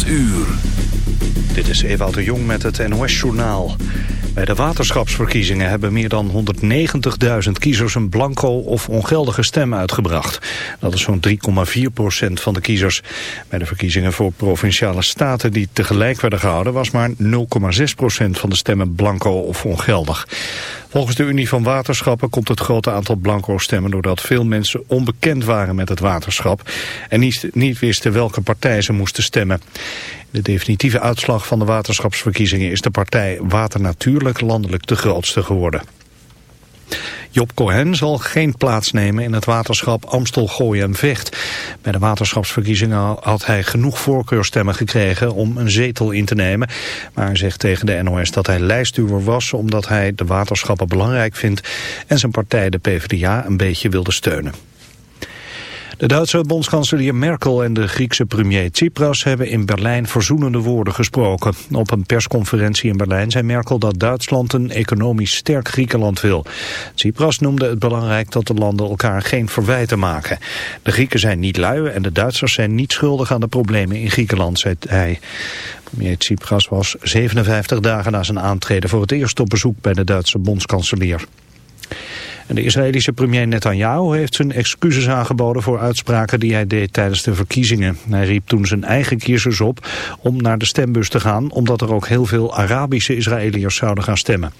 8 uur. Dit is Ewout de Jong met het NOS-journaal. Bij de waterschapsverkiezingen hebben meer dan 190.000 kiezers een blanco of ongeldige stem uitgebracht. Dat is zo'n 3,4 procent van de kiezers. Bij de verkiezingen voor provinciale staten die tegelijk werden gehouden was maar 0,6 procent van de stemmen blanco of ongeldig. Volgens de Unie van Waterschappen komt het grote aantal blanco-stemmen... doordat veel mensen onbekend waren met het waterschap... en niet, niet wisten welke partij ze moesten stemmen. De definitieve uitslag van de waterschapsverkiezingen... is de partij Water Natuurlijk landelijk de grootste geworden. Job Cohen zal geen plaats nemen in het waterschap Amstel, Gooi en Vecht. Bij de waterschapsverkiezingen had hij genoeg voorkeurstemmen gekregen om een zetel in te nemen. Maar hij zegt tegen de NOS dat hij lijstduwer was omdat hij de waterschappen belangrijk vindt en zijn partij de PvdA een beetje wilde steunen. De Duitse bondskanselier Merkel en de Griekse premier Tsipras hebben in Berlijn verzoenende woorden gesproken. Op een persconferentie in Berlijn zei Merkel dat Duitsland een economisch sterk Griekenland wil. Tsipras noemde het belangrijk dat de landen elkaar geen verwijten maken. De Grieken zijn niet lui en de Duitsers zijn niet schuldig aan de problemen in Griekenland, zei hij. Premier Tsipras was 57 dagen na zijn aantreden voor het eerst op bezoek bij de Duitse bondskanselier de Israëlische premier Netanyahu heeft zijn excuses aangeboden voor uitspraken die hij deed tijdens de verkiezingen. Hij riep toen zijn eigen kiezers op om naar de stembus te gaan, omdat er ook heel veel Arabische Israëliërs zouden gaan stemmen.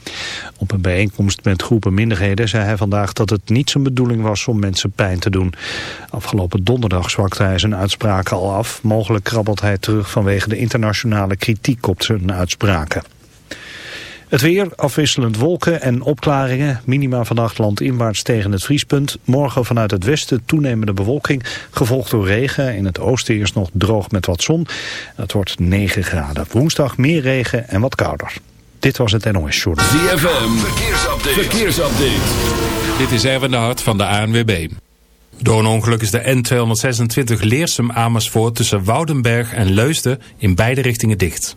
Op een bijeenkomst met groepen minderheden zei hij vandaag dat het niet zijn bedoeling was om mensen pijn te doen. Afgelopen donderdag zwakte hij zijn uitspraken al af. Mogelijk krabbelt hij terug vanwege de internationale kritiek op zijn uitspraken. Het weer, afwisselend wolken en opklaringen. Minima vannacht landinwaarts tegen het vriespunt. Morgen vanuit het westen toenemende bewolking. Gevolgd door regen. In het oosten eerst nog droog met wat zon. Het wordt 9 graden. Woensdag meer regen en wat kouder. Dit was het NOS Short. ZFM, verkeersupdate. verkeersupdate. Dit is Erwin de Hart van de ANWB. Door een ongeluk is de N226 Leersum Amersfoort tussen Woudenberg en Leusden in beide richtingen dicht.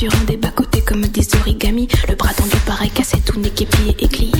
sur un des bas-côtés comme des origamis. Le bras tendu pareil cassé, tout n'est qu'épié et.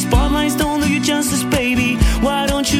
Spotlights don't do you justice, baby. Why don't you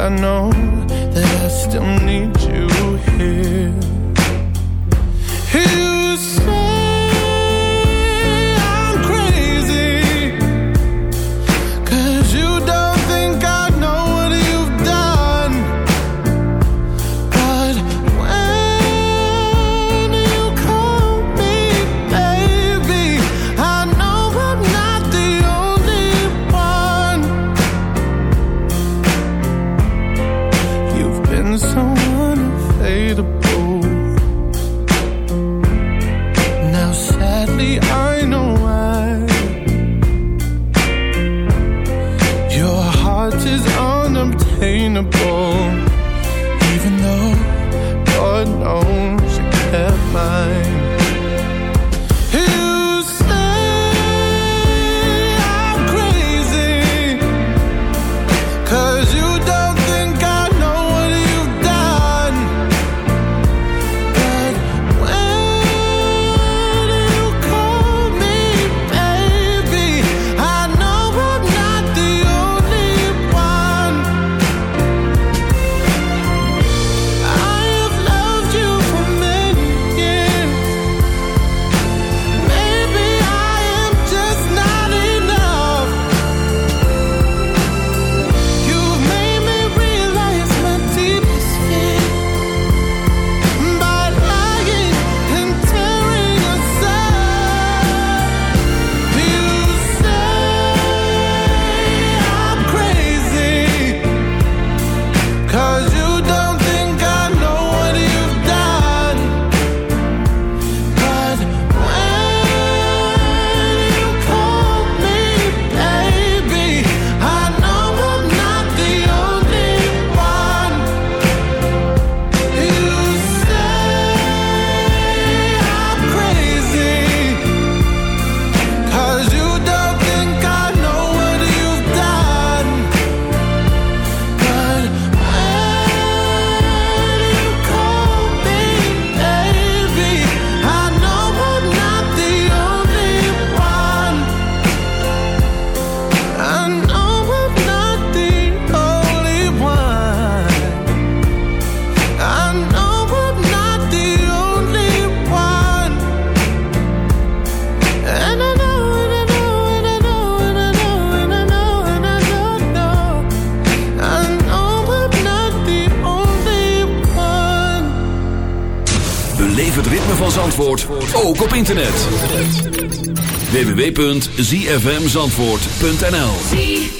I know that I still need you here. You say www.zfmzandvoort.nl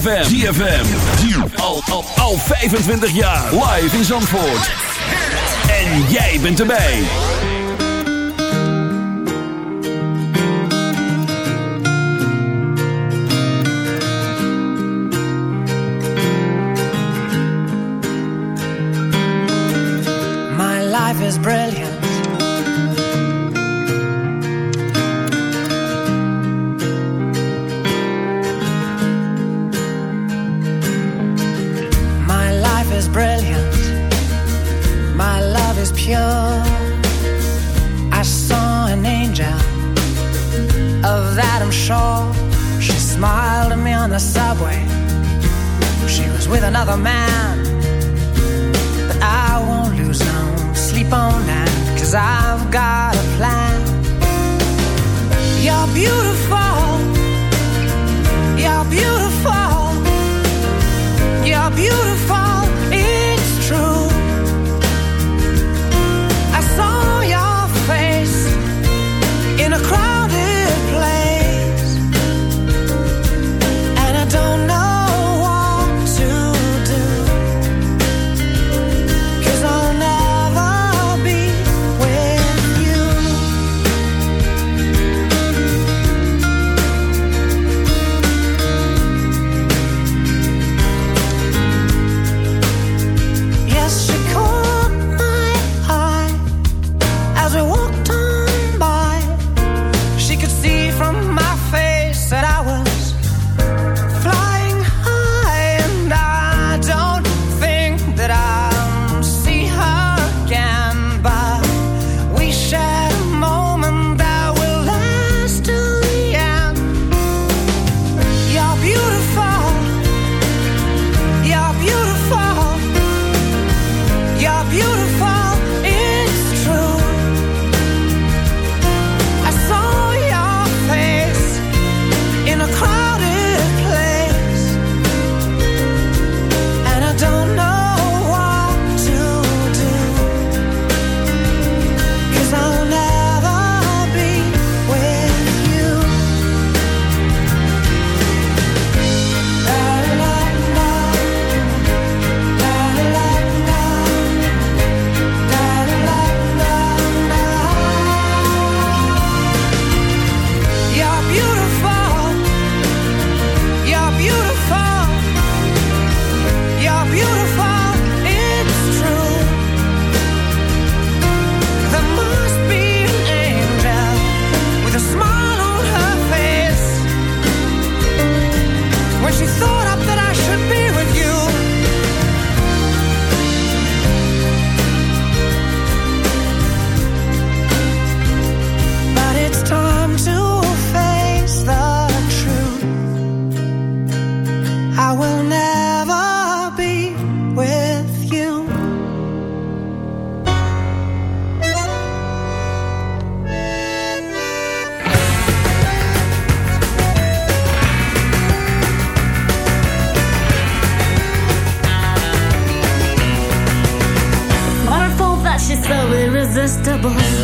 ZFM. ZFM. Al, al, al 25 jaar. Live in Zandvoort. En jij bent erbij. My life is brilliant. irresistible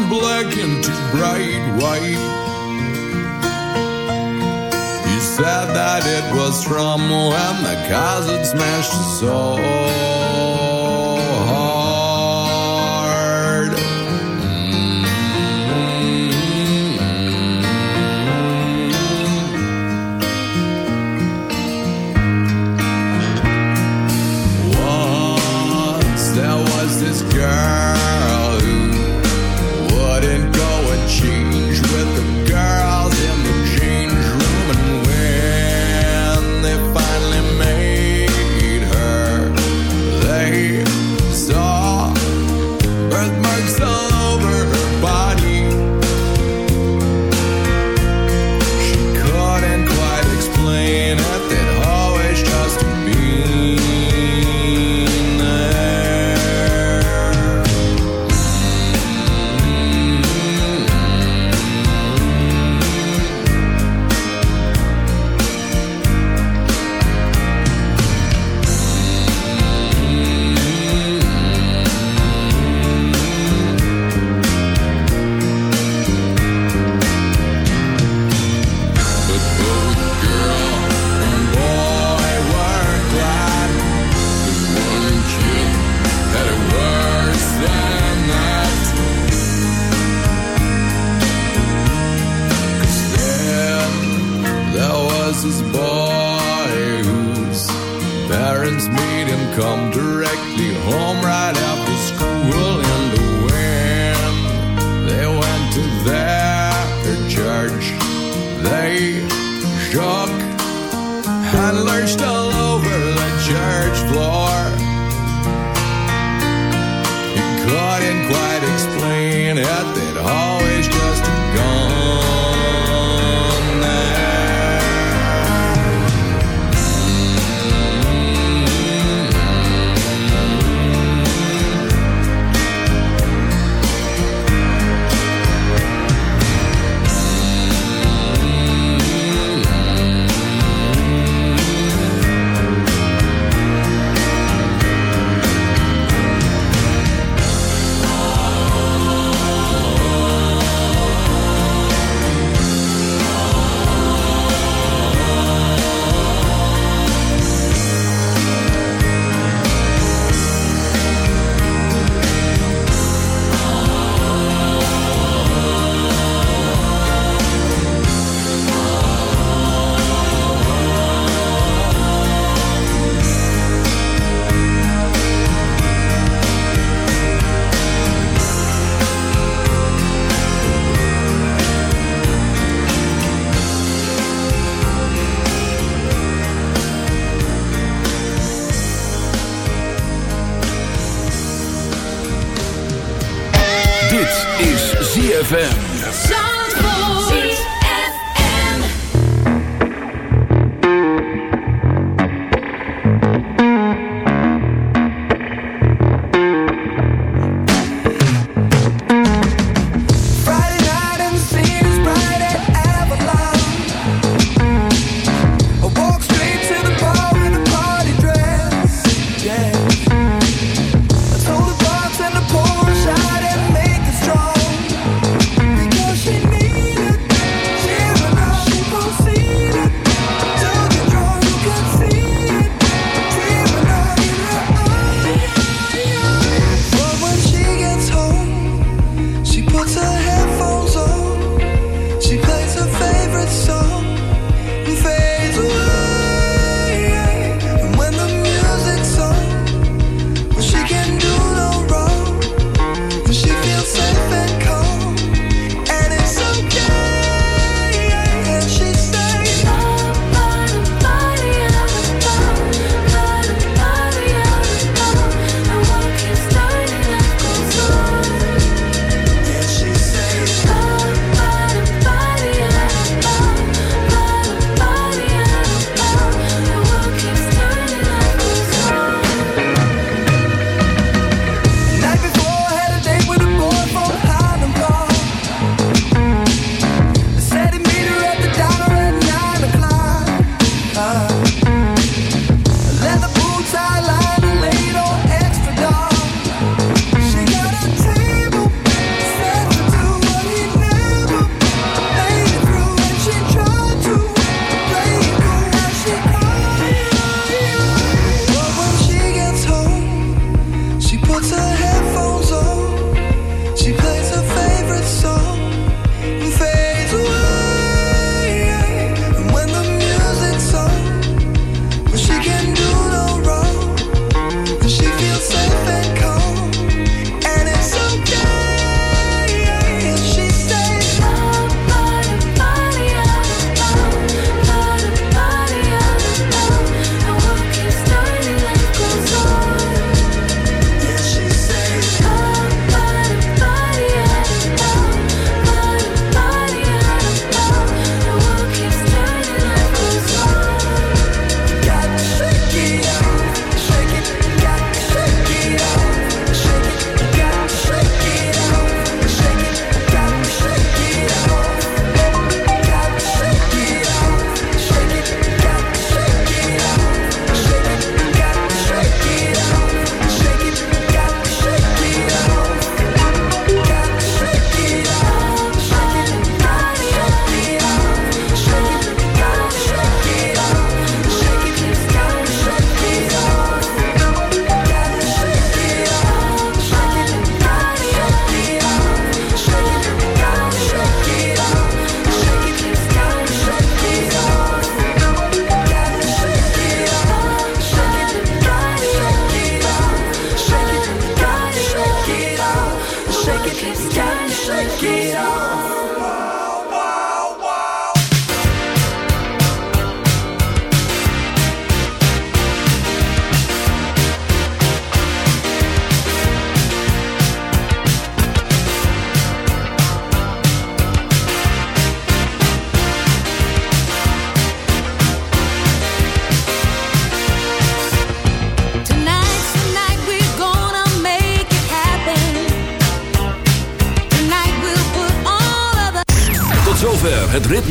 from black into bright white. He said that it was from when the cars smashed his soul.